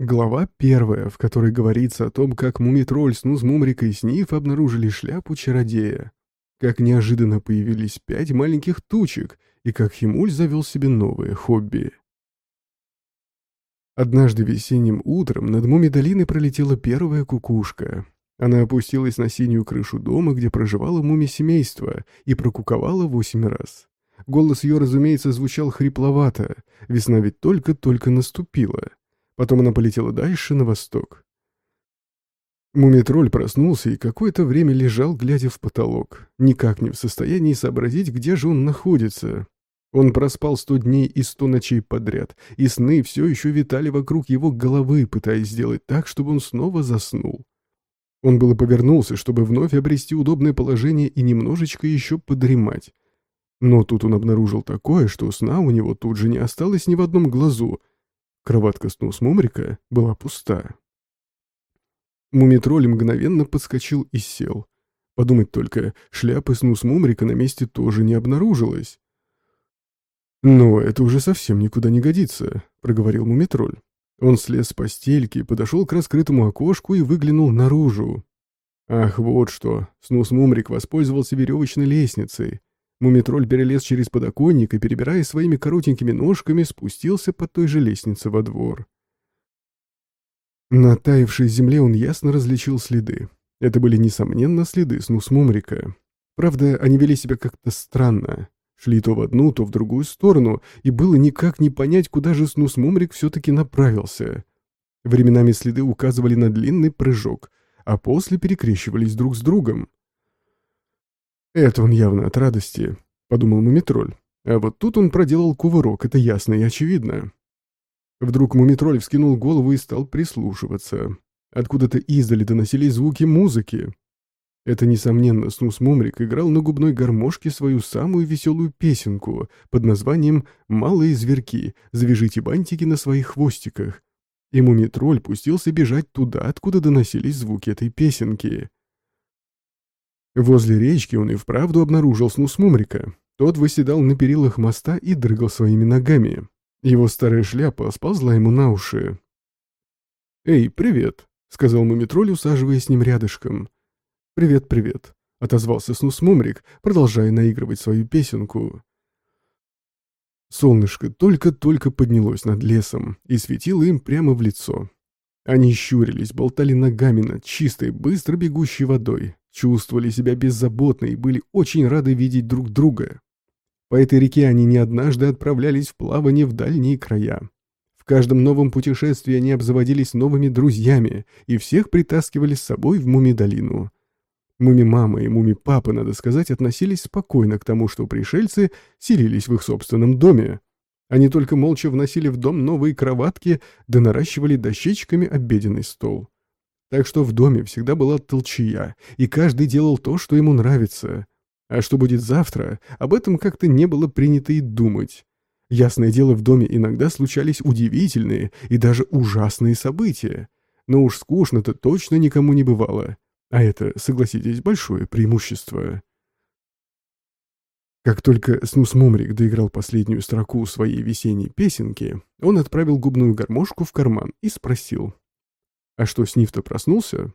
Глава первая, в которой говорится о том, как Мумитроль, Снуз, Мумрика и Сниф обнаружили шляпу чародея, как неожиданно появились пять маленьких тучек и как Химуль завел себе новое хобби. Однажды весенним утром над Муми-долиной пролетела первая кукушка. Она опустилась на синюю крышу дома, где проживало муми-семейство, и прокуковала восемь раз. Голос ее, разумеется, звучал хрипловато, весна ведь только-только наступила. Потом она полетела дальше, на восток. Мумитроль проснулся и какое-то время лежал, глядя в потолок, никак не в состоянии сообразить, где же он находится. Он проспал сто дней и сто ночей подряд, и сны все еще витали вокруг его головы, пытаясь сделать так, чтобы он снова заснул. Он было повернулся, чтобы вновь обрести удобное положение и немножечко еще подремать. Но тут он обнаружил такое, что сна у него тут же не осталось ни в одном глазу — Кроватка снус Мумрика была пуста. Мумитроль мгновенно подскочил и сел. Подумать только, шляпы снус Мумрика на месте тоже не обнаружилось. «Но это уже совсем никуда не годится», — проговорил Мумитроль. Он слез с постельки, подошел к раскрытому окошку и выглянул наружу. Ах, вот что, снус Мумрик воспользовался веревочной лестницей. Мумитроль перелез через подоконник и, перебирая своими коротенькими ножками, спустился по той же лестнице во двор. На таявшей земле он ясно различил следы. Это были, несомненно, следы снус Мумрика. Правда, они вели себя как-то странно. Шли то в одну, то в другую сторону, и было никак не понять, куда же снус Мумрик все-таки направился. Временами следы указывали на длинный прыжок, а после перекрещивались друг с другом. «Это он явно от радости», — подумал Мумитроль. А вот тут он проделал кувырок, это ясно и очевидно. Вдруг Мумитроль вскинул голову и стал прислушиваться. Откуда-то издали доносились звуки музыки. Это, несомненно, Снус Мумрик играл на губной гармошке свою самую веселую песенку под названием «Малые зверьки, завяжите бантики на своих хвостиках». И Мумитроль пустился бежать туда, откуда доносились звуки этой песенки. Возле речки он и вправду обнаружил снус Мумрика. Тот выседал на перилах моста и дрыгал своими ногами. Его старая шляпа сползла ему на уши. «Эй, привет!» — сказал Мумитроль, усаживаясь с ним рядышком. «Привет, привет!» — отозвался снус Мумрик, продолжая наигрывать свою песенку. Солнышко только-только поднялось над лесом и светило им прямо в лицо. Они щурились, болтали ногами над чистой, быстро бегущей водой, чувствовали себя беззаботно и были очень рады видеть друг друга. По этой реке они не однажды отправлялись в плавание в дальние края. В каждом новом путешествии они обзаводились новыми друзьями и всех притаскивали с собой в Муми-долину. Муми-мама и Муми-папа, надо сказать, относились спокойно к тому, что пришельцы селились в их собственном доме. Они только молча вносили в дом новые кроватки да наращивали дощечками обеденный стол. Так что в доме всегда была толчья, и каждый делал то, что ему нравится. А что будет завтра, об этом как-то не было принято и думать. Ясное дело, в доме иногда случались удивительные и даже ужасные события. Но уж скучно-то точно никому не бывало. А это, согласитесь, большое преимущество. Как только Снус Мумрик доиграл последнюю строку своей весенней песенки, он отправил губную гармошку в карман и спросил. А что, Сниф-то проснулся?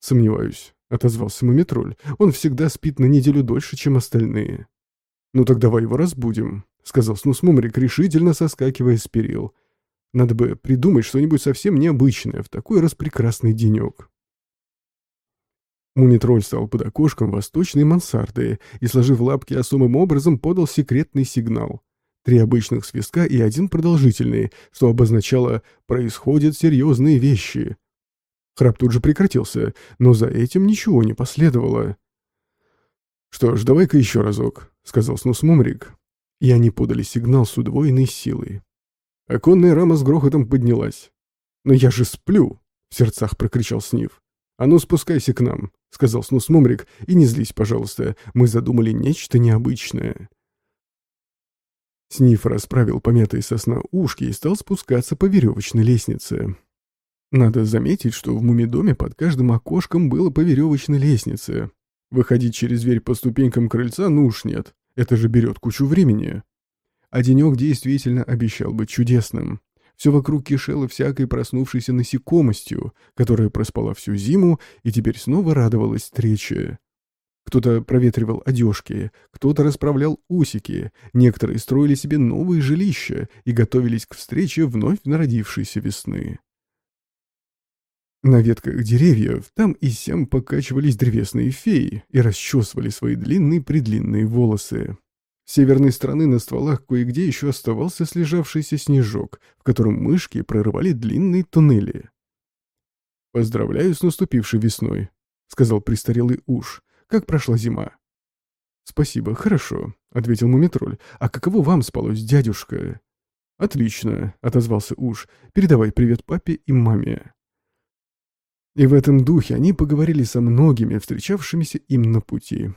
Сомневаюсь, отозвался Мумитроль. Он всегда спит на неделю дольше, чем остальные. Ну так давай его разбудим, сказал Снус Мумрик, решительно соскакивая с перил. Надо бы придумать что-нибудь совсем необычное в такой распрекрасный денек. Мумитроль стал под окошком восточной мансарды и, сложив лапки особым образом, подал секретный сигнал. Три обычных свистка и один продолжительный, что обозначало «происходят серьезные вещи». Храп тут же прекратился, но за этим ничего не последовало. «Что ж, давай-ка еще разок», — сказал Снус Мумрик. И они подали сигнал с удвоенной силой. Оконная рама с грохотом поднялась. «Но я же сплю!» — в сердцах прокричал Снив. «А ну, спускайся к нам», — сказал Снус Мумрик, — «и не злись, пожалуйста, мы задумали нечто необычное». Сниф расправил помятые сосна ушки и стал спускаться по веревочной лестнице. Надо заметить, что в мумидоме под каждым окошком было по веревочной лестнице. Выходить через дверь по ступенькам крыльца ну уж нет, это же берет кучу времени. А денек действительно обещал быть чудесным. Все вокруг кишело всякой проснувшейся насекомостью, которая проспала всю зиму и теперь снова радовалась встрече. Кто-то проветривал одежки, кто-то расправлял усики, некоторые строили себе новые жилища и готовились к встрече вновь народившейся весны. На ветках деревьев там и сям покачивались древесные феи и расчесывали свои длинные-предлинные волосы. С северной стороны на стволах кое-где еще оставался слежавшийся снежок, в котором мышки прорывали длинные туннели. «Поздравляю с наступившей весной», — сказал престарелый уж. «Как прошла зима?» «Спасибо, хорошо», — ответил Мумитроль. «А каково вам спалось, дядюшка?» «Отлично», — отозвался уж. «Передавай привет папе и маме». И в этом духе они поговорили со многими, встречавшимися им на пути.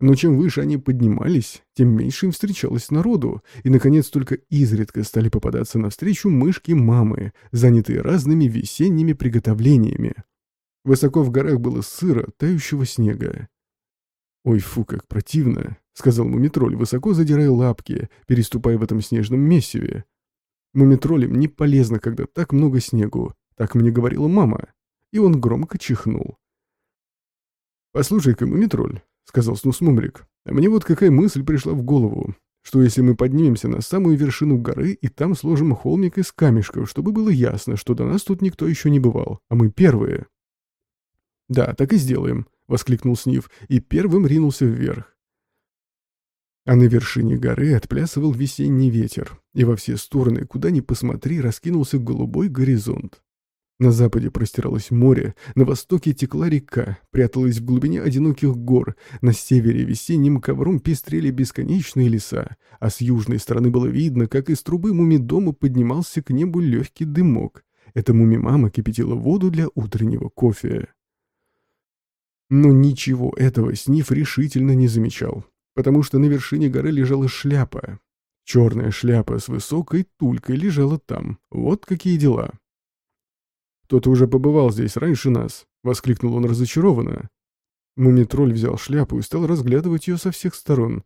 Но чем выше они поднимались, тем меньше им встречалось народу, и, наконец, только изредка стали попадаться навстречу мышки-мамы, занятые разными весенними приготовлениями. Высоко в горах было сыро, тающего снега. «Ой, фу, как противно!» — сказал Мумитроль, высоко задирая лапки, переступая в этом снежном месиве. «Мумитролем не полезно, когда так много снегу», — так мне говорила мама. И он громко чихнул. «Послушай-ка, Мумитроль, — сказал Снусмумрик. «А мне вот какая мысль пришла в голову, что если мы поднимемся на самую вершину горы и там сложим холмик из камешков, чтобы было ясно, что до нас тут никто еще не бывал, а мы первые». «Да, так и сделаем», — воскликнул Снив и первым ринулся вверх. А на вершине горы отплясывал весенний ветер, и во все стороны, куда ни посмотри, раскинулся голубой горизонт. На западе простиралось море, на востоке текла река, пряталась в глубине одиноких гор, на севере весенним ковром пестрели бесконечные леса, а с южной стороны было видно, как из трубы муми-дома поднимался к небу легкий дымок. Это муми-мама кипятила воду для утреннего кофе. Но ничего этого Сниф решительно не замечал, потому что на вершине горы лежала шляпа. Черная шляпа с высокой тулькой лежала там. Вот какие дела. «Кто-то уже побывал здесь раньше нас», — воскликнул он разочарованно. Мумитроль взял шляпу и стал разглядывать ее со всех сторон.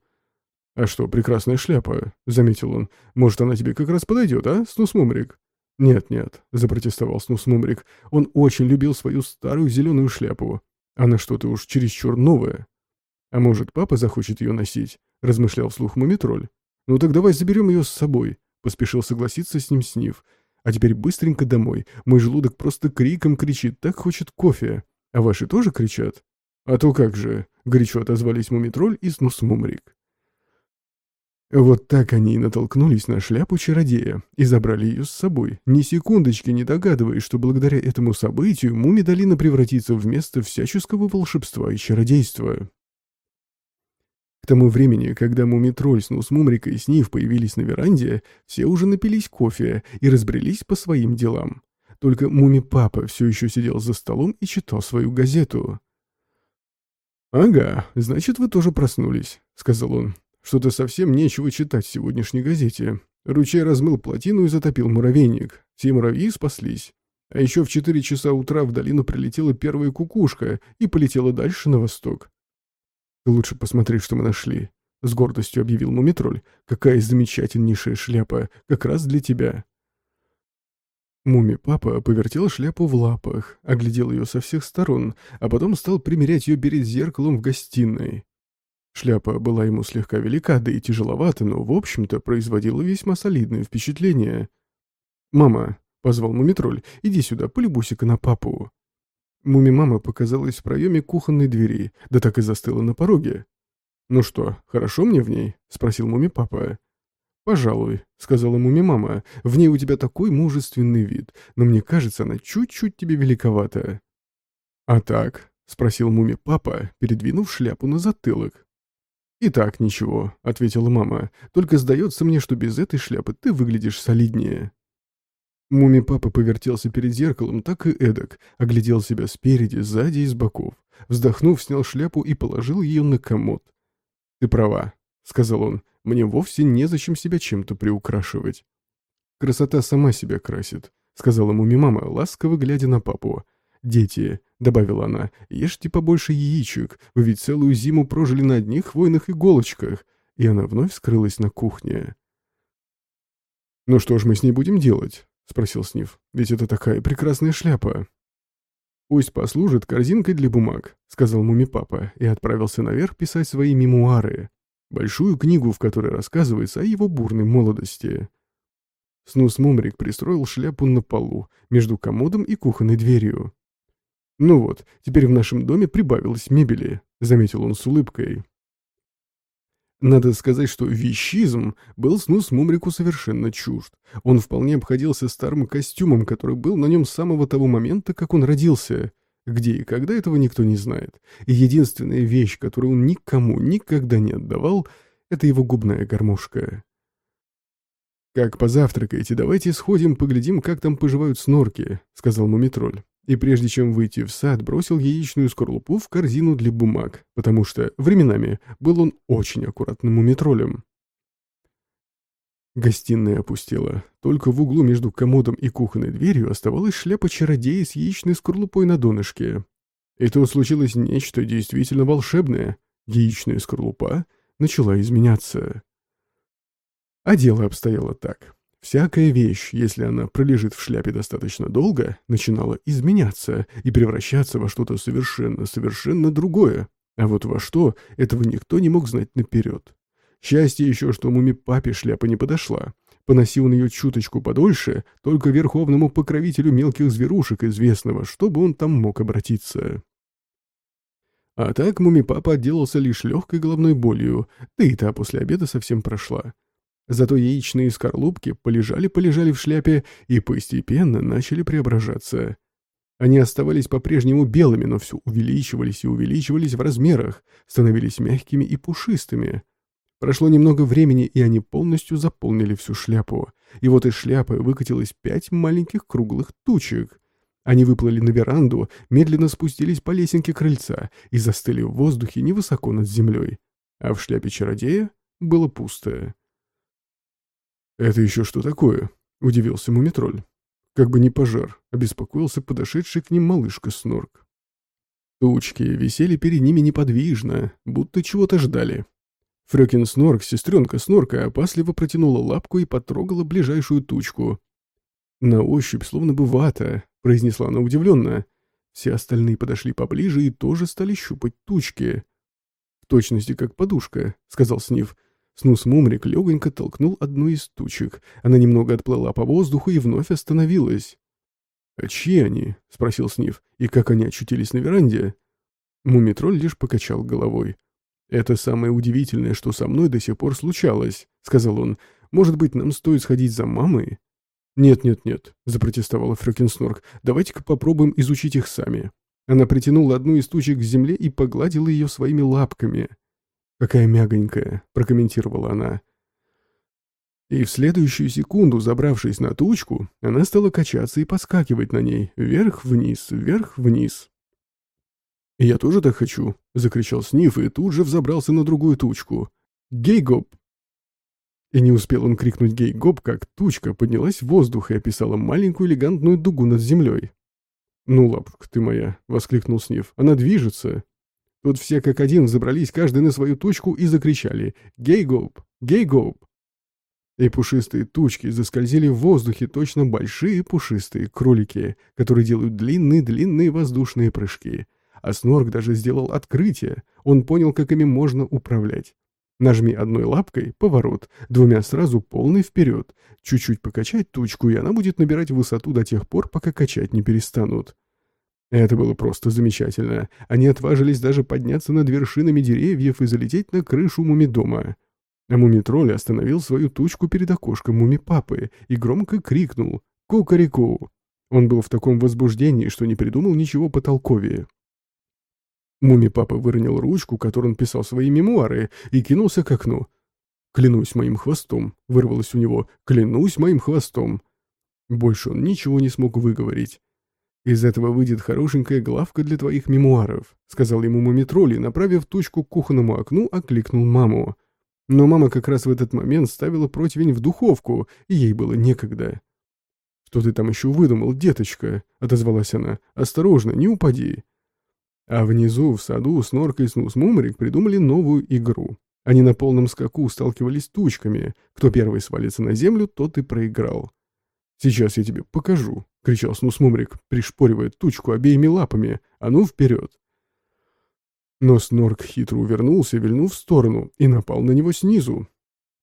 «А что, прекрасная шляпа», — заметил он. «Может, она тебе как раз подойдет, а, Снусмумрик?» «Нет-нет», — запротестовал Снусмумрик. «Он очень любил свою старую зеленую шляпу. Она что-то уж чересчур новая». «А может, папа захочет ее носить?» — размышлял вслух Мумитроль. «Ну так давай заберем ее с собой», — поспешил согласиться с ним Снив. А теперь быстренько домой. Мой желудок просто криком кричит, так хочет кофе. А ваши тоже кричат? А то как же, горячо отозвались Мумитроль и Снус-Мумрик. Вот так они и натолкнулись на шляпу чародея и забрали ее с собой, ни секундочки не догадываясь, что благодаря этому событию Муми-долина превратится в место всяческого волшебства и чародейства. К тому времени, когда Мумитроль, Снус Мумрика и Снив появились на веранде, все уже напились кофе и разбрелись по своим делам. Только Муми-папа все еще сидел за столом и читал свою газету. «Ага, значит, вы тоже проснулись», — сказал он. «Что-то совсем нечего читать в сегодняшней газете. Ручей размыл плотину и затопил муравейник. Все муравьи спаслись. А еще в четыре часа утра в долину прилетела первая кукушка и полетела дальше на восток. «Лучше посмотри, что мы нашли», — с гордостью объявил Мумитроль. «Какая замечательнейшая шляпа! Как раз для тебя!» Муми-папа повертел шляпу в лапах, оглядел ее со всех сторон, а потом стал примерять ее перед зеркалом в гостиной. Шляпа была ему слегка велика, да и тяжеловата, но, в общем-то, производила весьма солидное впечатление. «Мама», — позвал Мумитроль, — «иди сюда, полюбуйся-ка на папу». Муми-мама показалась в проеме кухонной двери, да так и застыла на пороге. «Ну что, хорошо мне в ней?» — спросил Муми-папа. «Пожалуй», — сказала Муми-мама, — «в ней у тебя такой мужественный вид, но мне кажется, она чуть-чуть тебе великовата». «А так?» — спросил Муми-папа, передвинув шляпу на затылок. «И так ничего», — ответила мама, — «только сдается мне, что без этой шляпы ты выглядишь солиднее». Муми-папа повертелся перед зеркалом так и эдак, оглядел себя спереди, сзади и с боков. Вздохнув, снял шляпу и положил ее на комод. «Ты права», — сказал он, — «мне вовсе незачем себя чем-то приукрашивать». «Красота сама себя красит», — сказала муми-мама, ласково глядя на папу. «Дети», — добавила она, — «ешьте побольше яичек, вы ведь целую зиму прожили на одних хвойных иголочках». И она вновь скрылась на кухне. «Ну что ж мы с ней будем делать?» спросил Сниф. «Ведь это такая прекрасная шляпа». «Пусть послужит корзинкой для бумаг», — сказал Муми-папа и отправился наверх писать свои мемуары. Большую книгу, в которой рассказывается о его бурной молодости. Снус Мумрик пристроил шляпу на полу, между комодом и кухонной дверью. «Ну вот, теперь в нашем доме прибавилось мебели», — заметил он с улыбкой. Надо сказать, что вещизм был снус Мумрику совершенно чужд. Он вполне обходился старым костюмом, который был на нем с самого того момента, как он родился. Где и когда этого никто не знает. И единственная вещь, которую он никому никогда не отдавал, это его губная гармошка. «Как позавтракаете, давайте сходим, поглядим, как там поживают снорки», — сказал Мумитроль и прежде чем выйти в сад, бросил яичную скорлупу в корзину для бумаг, потому что временами был он очень аккуратным уметролем. Гостиная опустела. Только в углу между комодом и кухонной дверью оставалась шляпа чародея с яичной скорлупой на донышке. И тут случилось нечто действительно волшебное. Яичная скорлупа начала изменяться. А дело обстояло так. Всякая вещь, если она пролежит в шляпе достаточно долго, начинала изменяться и превращаться во что-то совершенно-совершенно другое. А вот во что, этого никто не мог знать наперед. Счастье еще, что муми-папе шляпа не подошла. Поносил он ее чуточку подольше, только верховному покровителю мелких зверушек известного, чтобы он там мог обратиться. А так муми-папа отделался лишь легкой головной болью, да и та после обеда совсем прошла. Зато яичные скорлупки полежали-полежали в шляпе и постепенно начали преображаться. Они оставались по-прежнему белыми, но все увеличивались и увеличивались в размерах, становились мягкими и пушистыми. Прошло немного времени, и они полностью заполнили всю шляпу. И вот из шляпы выкатилось пять маленьких круглых тучек. Они выплыли на веранду, медленно спустились по лесенке крыльца и застыли в воздухе невысоко над землей. А в шляпе чародея было пустое. «Это еще что такое?» — удивился Мумитроль. Как бы не пожар, обеспокоился подошедший к ним малышка Снорк. Тучки висели перед ними неподвижно, будто чего-то ждали. Фрёкин Снорк, сестренка Снорка, опасливо протянула лапку и потрогала ближайшую тучку. «На ощупь, словно бы вата», — произнесла она удивленно. Все остальные подошли поближе и тоже стали щупать тучки. «В точности как подушка», — сказал Снив. Снус Мумрик легонько толкнул одну из тучек. Она немного отплыла по воздуху и вновь остановилась. «А чьи они?» — спросил Снив. «И как они очутились на веранде?» Мумитроль лишь покачал головой. «Это самое удивительное, что со мной до сих пор случалось», — сказал он. «Может быть, нам стоит сходить за мамой?» «Нет-нет-нет», — запротестовала Фрёкинснорк. «Давайте-ка попробуем изучить их сами». Она притянула одну из тучек к земле и погладила ее своими лапками. «Какая мягонькая», — прокомментировала она. И в следующую секунду, забравшись на тучку, она стала качаться и поскакивать на ней, вверх-вниз, вверх-вниз. «Я тоже так хочу», — закричал Сниф и тут же взобрался на другую тучку. «Гей-гоп!» И не успел он крикнуть «гей-гоп», как тучка поднялась в воздух и описала маленькую элегантную дугу над землей. «Ну, лапушка ты моя!» — воскликнул Сниф. «Она движется!» Тут все как один забрались каждый на свою точку и закричали «Гей-гоуп! Гей-гоуп!». И пушистые тучки заскользили в воздухе точно большие пушистые кролики, которые делают длинные-длинные воздушные прыжки. А Снорк даже сделал открытие, он понял, как ими можно управлять. Нажми одной лапкой — поворот, двумя сразу полный вперед. Чуть-чуть покачать тучку, и она будет набирать высоту до тех пор, пока качать не перестанут. Это было просто замечательно. Они отважились даже подняться над вершинами деревьев и залететь на крышу мумидома. А мумитроль остановил свою тучку перед окошком муми-папы и громко крикнул «Кукареку!». Он был в таком возбуждении, что не придумал ничего потолковее. Муми-папа выронил ручку, которой он писал свои мемуары, и кинулся к окну. «Клянусь моим хвостом», — вырвалось у него, «клянусь моим хвостом». Больше он ничего не смог выговорить. «Из этого выйдет хорошенькая главка для твоих мемуаров», — сказал ему Мумитроли, направив тучку к кухонному окну, окликнул маму. Но мама как раз в этот момент ставила противень в духовку, и ей было некогда. «Что ты там еще выдумал, деточка?» — отозвалась она. «Осторожно, не упади». А внизу, в саду, Снорк и Снус Мумрик придумали новую игру. Они на полном скаку сталкивались тучками. Кто первый свалится на землю, тот и проиграл. «Сейчас я тебе покажу», — кричал Снусмумрик, пришпоривая тучку обеими лапами. «А ну, вперед!» Но Снорк хитро увернулся, вильнув в сторону, и напал на него снизу.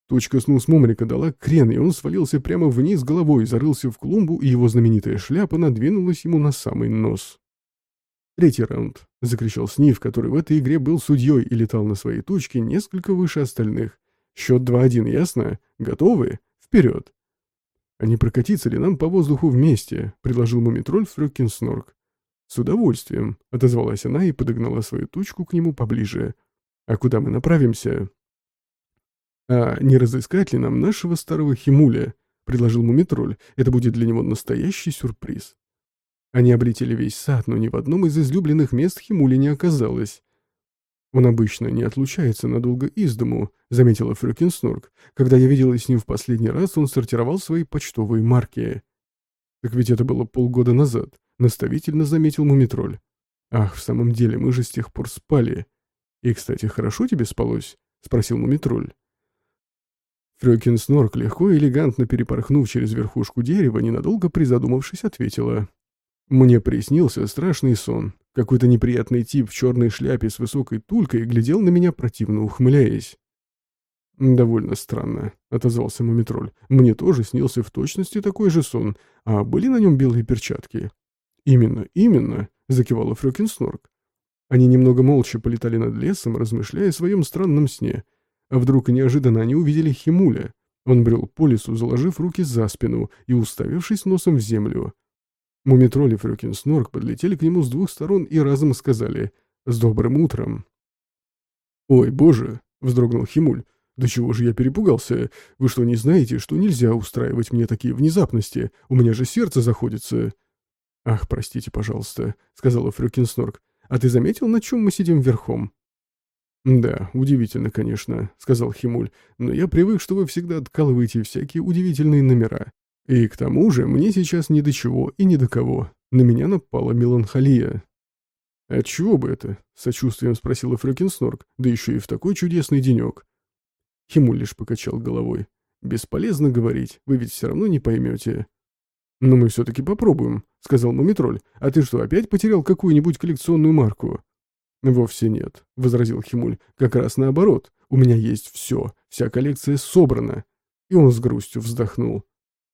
Тучка Снусмумрика дала крен, и он свалился прямо вниз головой, зарылся в клумбу, и его знаменитая шляпа надвинулась ему на самый нос. «Третий раунд», — закричал Снив, который в этой игре был судьей и летал на своей тучке несколько выше остальных. «Счет 2-1, ясно? Готовы? Вперед!» «А не прокатиться ли нам по воздуху вместе?» — предложил Мумитроль Фрёкин Снорк. «С удовольствием», — отозвалась она и подогнала свою тучку к нему поближе. «А куда мы направимся?» «А не разыскать ли нам нашего старого Химуля?» — предложил Мумитроль. «Это будет для него настоящий сюрприз». Они облетели весь сад, но ни в одном из излюбленных мест Химуля не оказалось. «Он обычно не отлучается надолго из дому», — заметила Фрёкин Снорк. «Когда я видела с ним в последний раз, он сортировал свои почтовые марки». «Так ведь это было полгода назад», — наставительно заметил Мумитроль. «Ах, в самом деле, мы же с тех пор спали». «И, кстати, хорошо тебе спалось?» — спросил Мумитроль. Фрёкин Снорк, легко и элегантно перепорхнув через верхушку дерева, ненадолго призадумавшись, ответила. «Мне приснился страшный сон. Какой-то неприятный тип в черной шляпе с высокой тулькой глядел на меня, противно ухмыляясь. «Довольно странно», — отозвался Мумитроль. «Мне тоже снился в точности такой же сон. А были на нем белые перчатки?» «Именно, именно», — закивала Фрёкин Снорк. Они немного молча полетали над лесом, размышляя о своем странном сне. А вдруг неожиданно они увидели Химуля. Он брел по лесу, заложив руки за спину и уставившись носом в землю. Мумитроль и Фрёкин Снорк подлетели к нему с двух сторон и разом сказали «С добрым утром!». «Ой, боже!» — вздрогнул Химуль. «Да чего же я перепугался? Вы что, не знаете, что нельзя устраивать мне такие внезапности? У меня же сердце заходится!» «Ах, простите, пожалуйста», — сказала Фрёкин Снорк. «А ты заметил, на чем мы сидим верхом?» «Да, удивительно, конечно», — сказал Химуль, «но я привык, что вы всегда откалываете всякие удивительные номера. И к тому же мне сейчас ни до чего и ни до кого. На меня напала меланхолия. «Отчего бы это?» — сочувствием спросила Фрёкинснорк, да еще и в такой чудесный денек. Химуль лишь покачал головой. «Бесполезно говорить, вы ведь все равно не поймете». «Но мы все-таки попробуем», — сказал Мумитроль. «А ты что, опять потерял какую-нибудь коллекционную марку?» «Вовсе нет», — возразил Химуль. «Как раз наоборот. У меня есть все, вся коллекция собрана». И он с грустью вздохнул.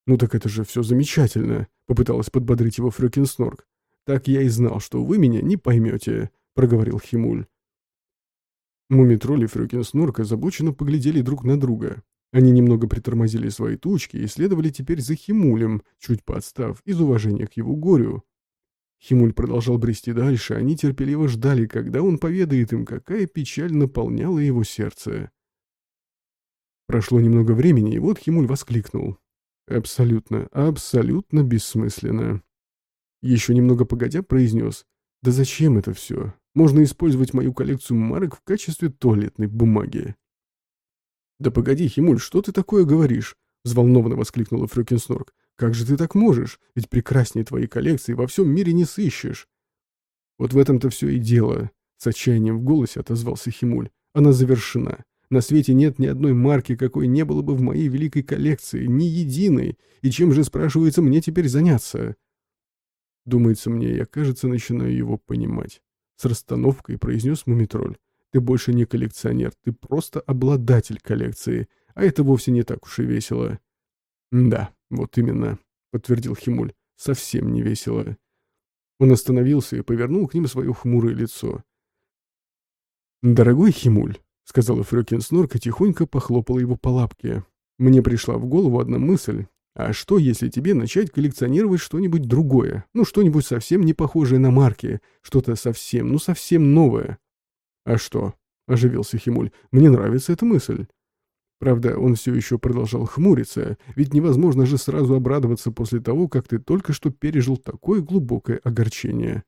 «Ну так это же все замечательно», — попыталась подбодрить его Фрёкин Снорк. «Так я и знал, что вы меня не поймете», — проговорил Химуль. Мумитроль и Фрёкин Снорк озабоченно поглядели друг на друга. Они немного притормозили свои тучки и следовали теперь за Химулем, чуть подстав, из уважения к его горю. Химуль продолжал брести дальше, они терпеливо ждали, когда он поведает им, какая печаль наполняла его сердце. Прошло немного времени, и вот Химуль воскликнул. Абсолютно, абсолютно бессмысленно. Еще немного погодя произнес. Да зачем это все? Можно использовать мою коллекцию марок в качестве туалетной бумаги. «Да погоди, Химуль, что ты такое говоришь?» Взволнованно воскликнула Фрёкинснорк. «Как же ты так можешь? Ведь прекраснее твоей коллекции во всем мире не сыщешь». «Вот в этом-то все и дело», — с отчаянием в голосе отозвался Химуль. «Она завершена. На свете нет ни одной марки, какой не было бы в моей великой коллекции, ни единой. И чем же, спрашивается, мне теперь заняться? Думается мне, я, кажется, начинаю его понимать. С расстановкой произнес Мумитроль. Ты больше не коллекционер, ты просто обладатель коллекции. А это вовсе не так уж и весело. Да, вот именно, подтвердил Химуль. Совсем не весело. Он остановился и повернул к ним свое хмурое лицо. «Дорогой Химуль», — сказала Фрёкин Снорк и тихонько похлопала его по лапке. «Мне пришла в голову одна мысль. А что, если тебе начать коллекционировать что-нибудь другое? Ну, что-нибудь совсем не похожее на марки. Что-то совсем, ну совсем новое». «А что?» — оживился Химуль. «Мне нравится эта мысль». Правда, он все еще продолжал хмуриться, ведь невозможно же сразу обрадоваться после того, как ты только что пережил такое глубокое огорчение.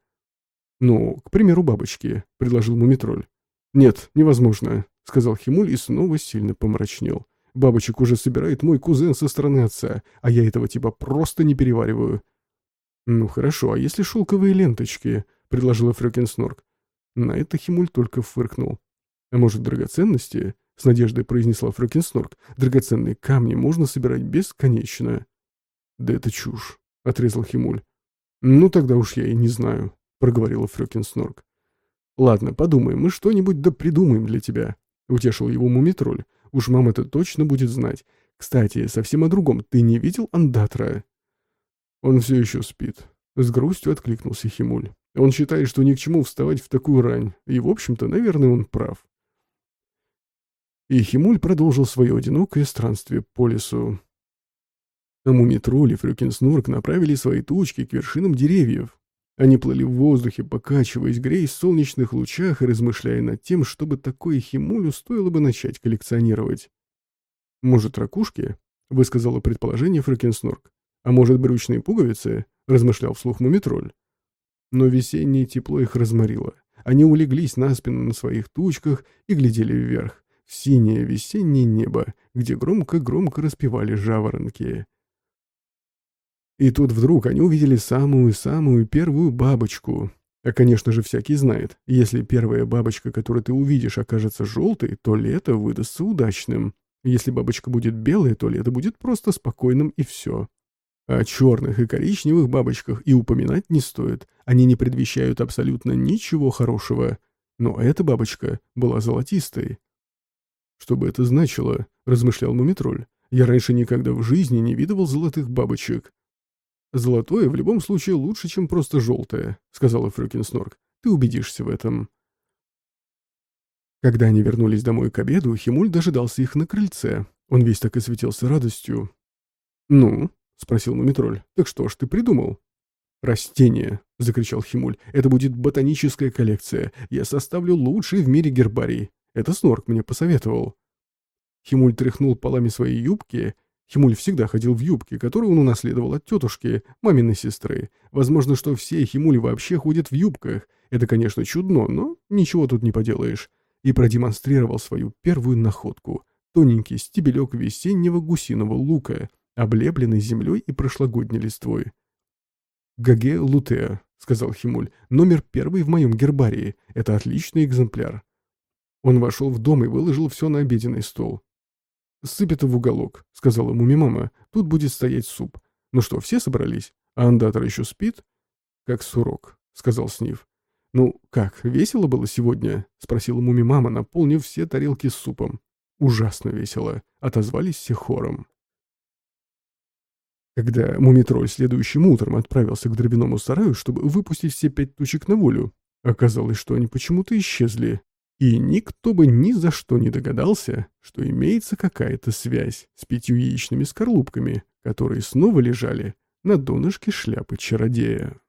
«Ну, к примеру, бабочки», — предложил Мумитроль. «Нет, невозможно», — сказал Химуль и снова сильно помрачнел. «Бабочек уже собирает мой кузен со стороны отца, а я этого типа просто не перевариваю». «Ну хорошо, а если шелковые ленточки?» — предложила Фрёкин Снорк. На это Химуль только фыркнул. «А может, драгоценности?» — с надеждой произнесла Фрёкин Снорк. «Драгоценные камни можно собирать бесконечно». «Да это чушь», — отрезал Химуль. «Ну, тогда уж я и не знаю», — проговорила Фрёкин Снорк. «Ладно, подумаем, мы что-нибудь да придумаем для тебя», — утешил его мумитроль. «Уж мама-то точно будет знать. Кстати, совсем о другом. Ты не видел Андатра?» «Он все еще спит», — с грустью откликнулся Химуль. «Он считает, что ни к чему вставать в такую рань, и, в общем-то, наверное, он прав». И Химуль продолжил свое одинокое странствие по лесу. А мумитроль и Фрюкинснурк направили свои тучки к вершинам деревьев. Они плыли в воздухе, покачиваясь, греясь в солнечных лучах и размышляя над тем, чтобы такое Химулю стоило бы начать коллекционировать. «Может, ракушки?» — высказала предположение Фрюкинснурк. «А может, брючные пуговицы?» — размышлял вслух мумитроль. Но весеннее тепло их разморило. Они улеглись на спину на своих тучках и глядели вверх, в синее весеннее небо, где громко-громко распевали жаворонки. И тут вдруг они увидели самую-самую первую бабочку. А, конечно же, всякий знает, если первая бабочка, которую ты увидишь, окажется желтой, то лето выдастся удачным. Если бабочка будет белая, то лето будет просто спокойным и все. О черных и коричневых бабочках и упоминать не стоит. Они не предвещают абсолютно ничего хорошего. Но эта бабочка была золотистой. «Что бы это значило?» — размышлял Мумитроль. «Я раньше никогда в жизни не видывал золотых бабочек. «Золотое в любом случае лучше, чем просто желтое», — сказала Фрюкин Снорк. «Ты убедишься в этом». Когда они вернулись домой к обеду, Химуль дожидался их на крыльце. Он весь так и светился радостью. «Ну?» — спросил Мумитроль. «Так что ж ты придумал?» «Растение!» — закричал Химуль. «Это будет ботаническая коллекция. Я составлю лучший в мире гербарий. Это Снорк мне посоветовал». Химуль тряхнул полами своей юбки Химуль всегда ходил в юбке, которую он унаследовал от тетушки, маминой сестры. Возможно, что все химули вообще ходят в юбках. Это, конечно, чудно, но ничего тут не поделаешь. И продемонстрировал свою первую находку. Тоненький стебелек весеннего гусиного лука, облепленный землей и прошлогодней листвой. «Гаге Лутеа», — сказал Химуль, — «номер первый в моем гербарии. Это отличный экземпляр». Он вошел в дом и выложил все на обеденный стол. «Сыпь это в уголок», — сказала муми-мама. «Тут будет стоять суп. Ну что, все собрались? А андатор еще спит?» «Как сурок», — сказал Снив. «Ну, как, весело было сегодня?» — спросила муми-мама, наполнив все тарелки с супом. «Ужасно весело», — отозвались все хором. Когда мумитроль следующим утром отправился к дробяному сараю, чтобы выпустить все пять тучек на волю, оказалось, что они почему-то исчезли. И никто бы ни за что не догадался, что имеется какая-то связь с пятью яичными скорлупками, которые снова лежали на донышке шляпы чародея.